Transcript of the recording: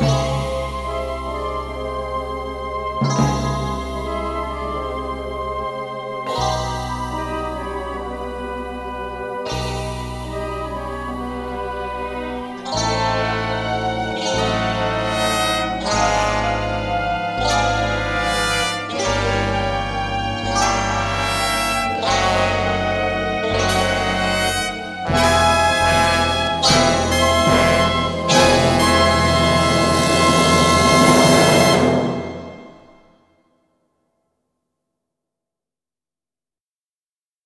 Música